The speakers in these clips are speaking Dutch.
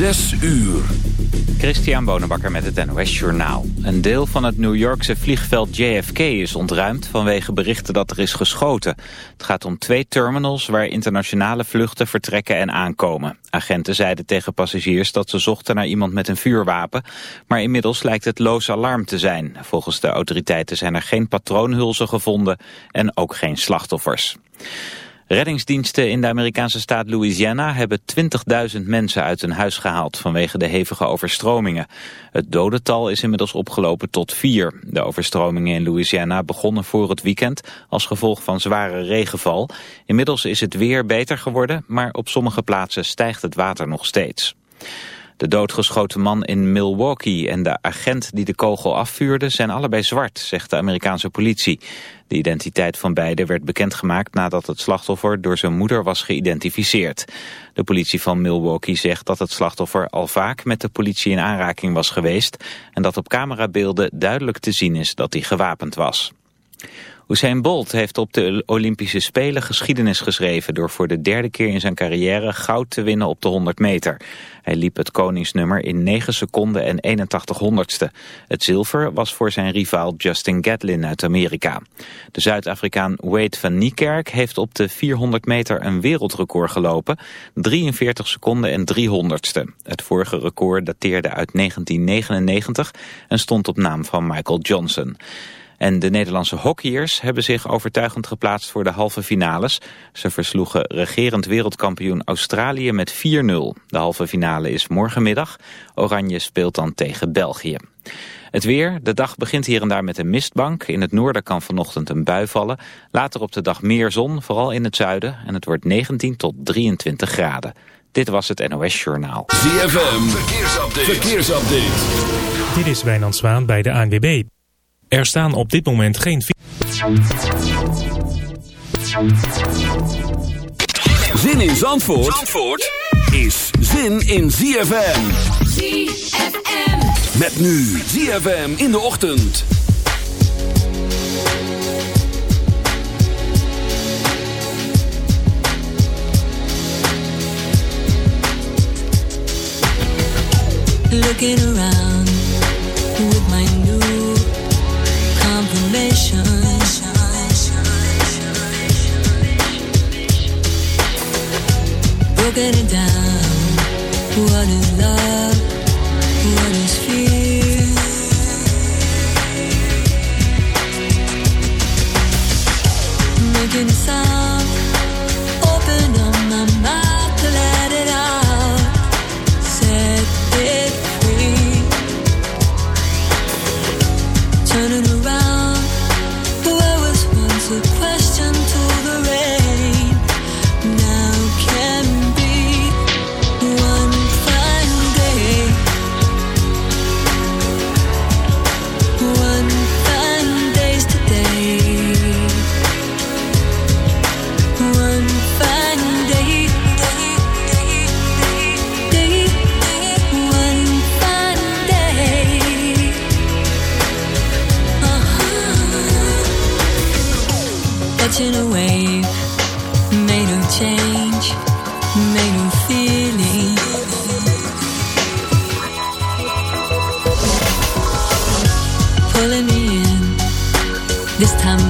Zes uur. Christian Bonenbakker met het NOS Journaal. Een deel van het New Yorkse vliegveld JFK is ontruimd vanwege berichten dat er is geschoten. Het gaat om twee terminals waar internationale vluchten vertrekken en aankomen. Agenten zeiden tegen passagiers dat ze zochten naar iemand met een vuurwapen, maar inmiddels lijkt het loos alarm te zijn. Volgens de autoriteiten zijn er geen patroonhulzen gevonden en ook geen slachtoffers. Reddingsdiensten in de Amerikaanse staat Louisiana hebben 20.000 mensen uit hun huis gehaald vanwege de hevige overstromingen. Het dodental is inmiddels opgelopen tot vier. De overstromingen in Louisiana begonnen voor het weekend als gevolg van zware regenval. Inmiddels is het weer beter geworden, maar op sommige plaatsen stijgt het water nog steeds. De doodgeschoten man in Milwaukee en de agent die de kogel afvuurde zijn allebei zwart, zegt de Amerikaanse politie. De identiteit van beide werd bekendgemaakt nadat het slachtoffer door zijn moeder was geïdentificeerd. De politie van Milwaukee zegt dat het slachtoffer al vaak met de politie in aanraking was geweest en dat op camerabeelden duidelijk te zien is dat hij gewapend was. Usain Bolt heeft op de Olympische Spelen geschiedenis geschreven... door voor de derde keer in zijn carrière goud te winnen op de 100 meter. Hij liep het koningsnummer in 9 seconden en 81 honderdste. Het zilver was voor zijn rivaal Justin Gatlin uit Amerika. De Zuid-Afrikaan Wade van Niekerk heeft op de 400 meter een wereldrecord gelopen. 43 seconden en 300ste. Het vorige record dateerde uit 1999 en stond op naam van Michael Johnson. En de Nederlandse hockeyers hebben zich overtuigend geplaatst voor de halve finales. Ze versloegen regerend wereldkampioen Australië met 4-0. De halve finale is morgenmiddag. Oranje speelt dan tegen België. Het weer, de dag begint hier en daar met een mistbank. In het noorden kan vanochtend een bui vallen. Later op de dag meer zon, vooral in het zuiden. En het wordt 19 tot 23 graden. Dit was het NOS Journaal. ZFM, verkeersupdate. verkeersupdate. Dit is Wijnand Zwaan bij de ANWB. Er staan op dit moment geen... Zin in Zandvoort, Zandvoort is zin in ZFM. ZFM. Met nu ZFM in de ochtend. Looking around Broken it down. What is love? This time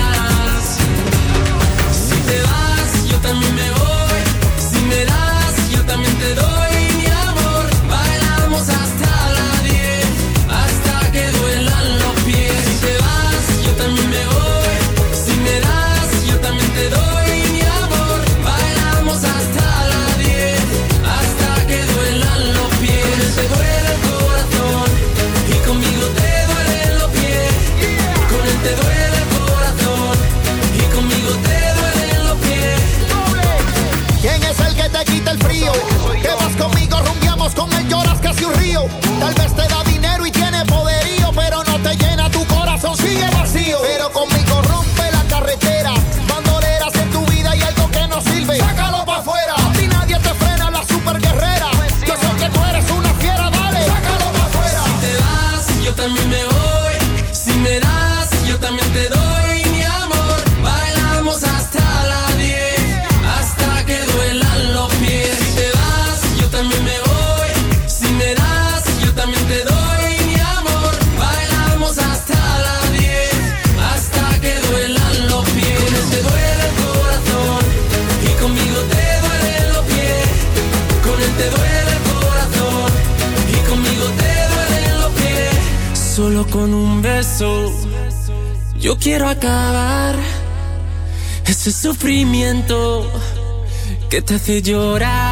Te hace llorar.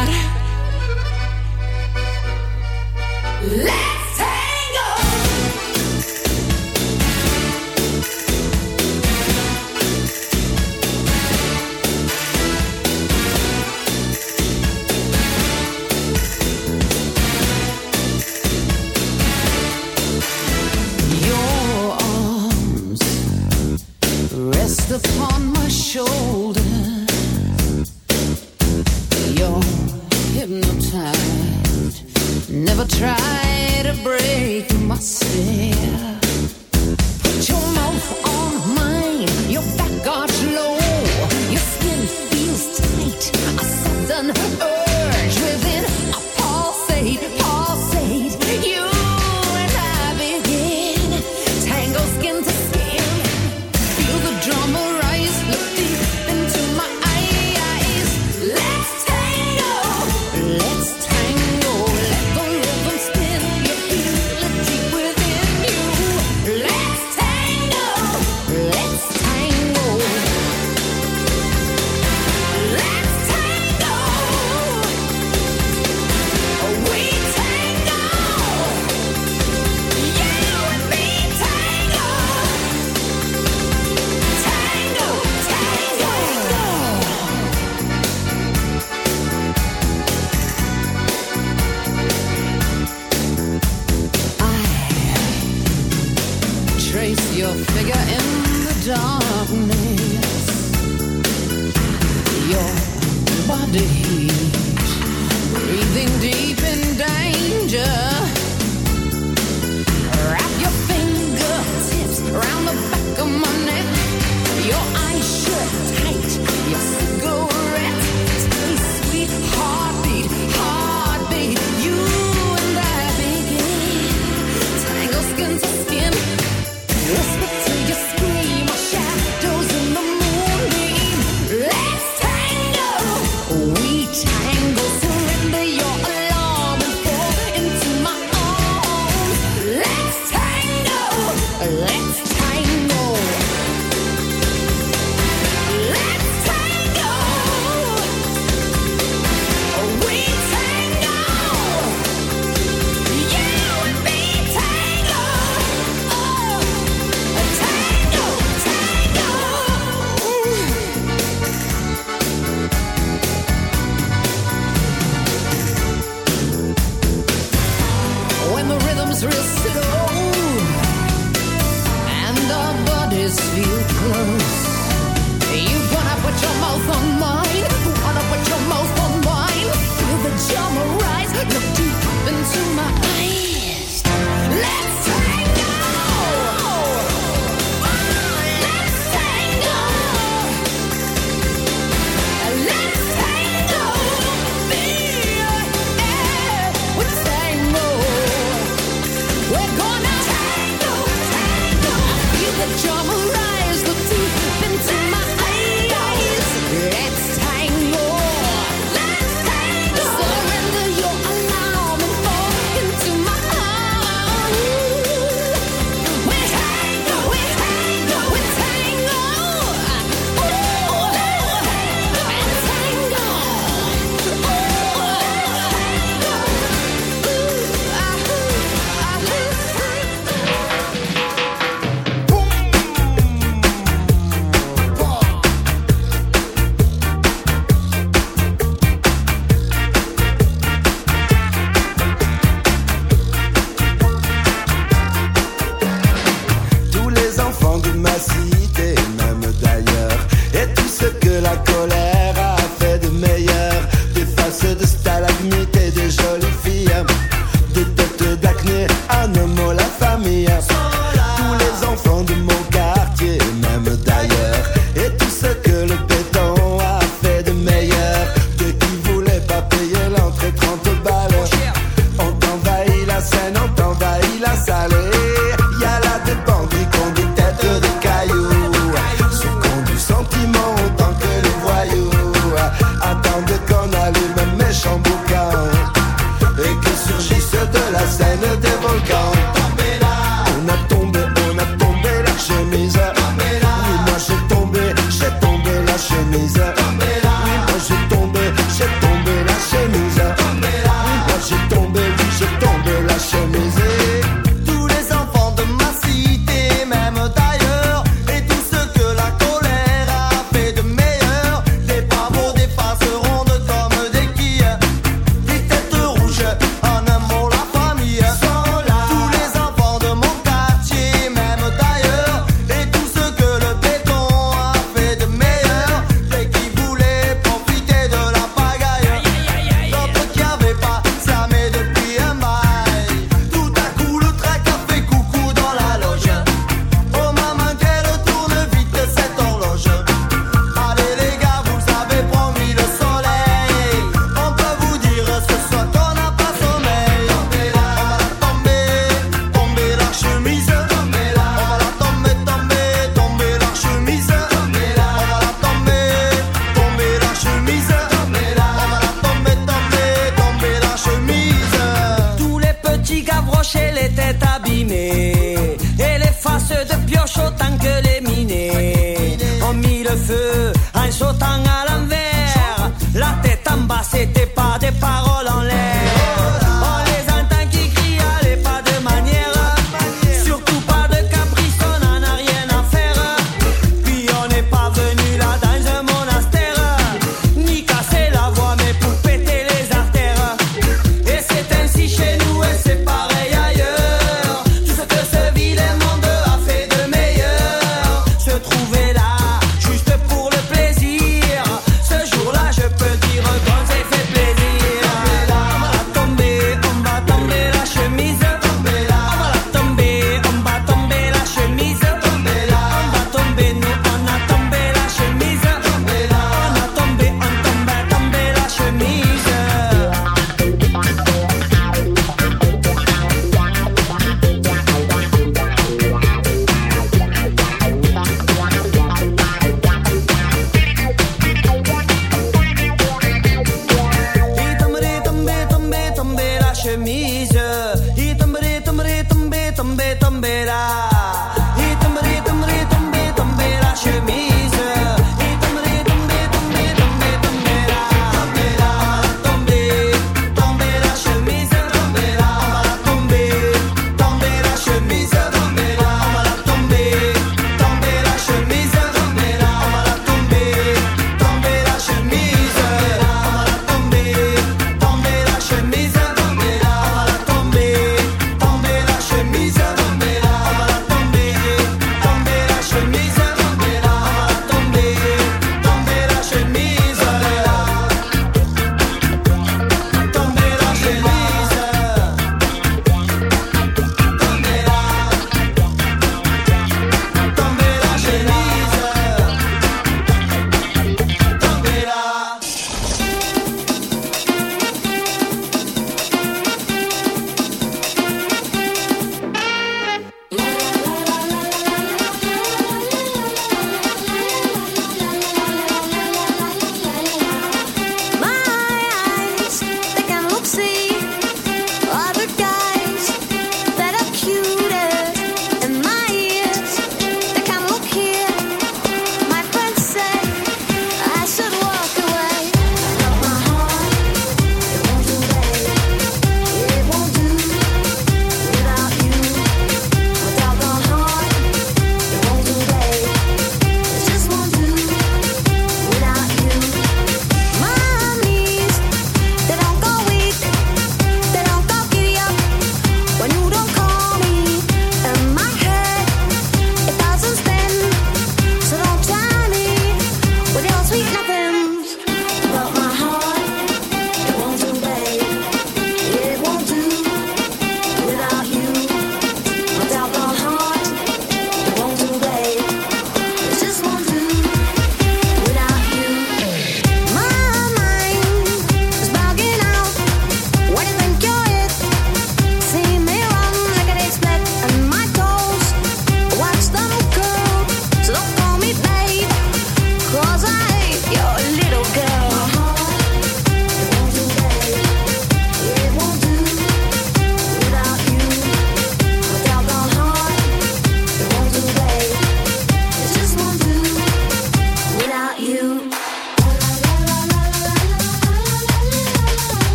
tan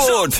ZFM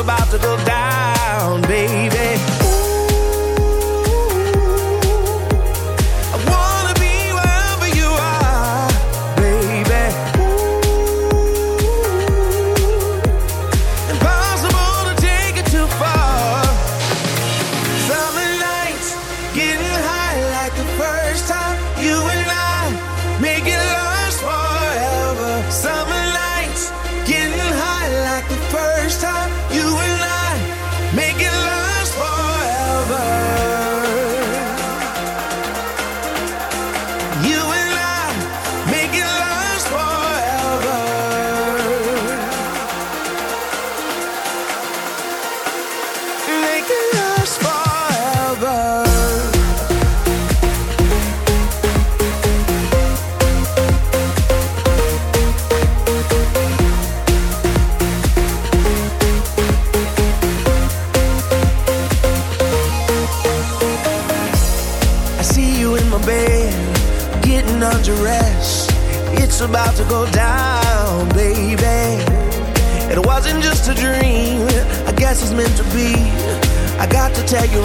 about to go down.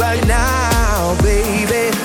right now, baby.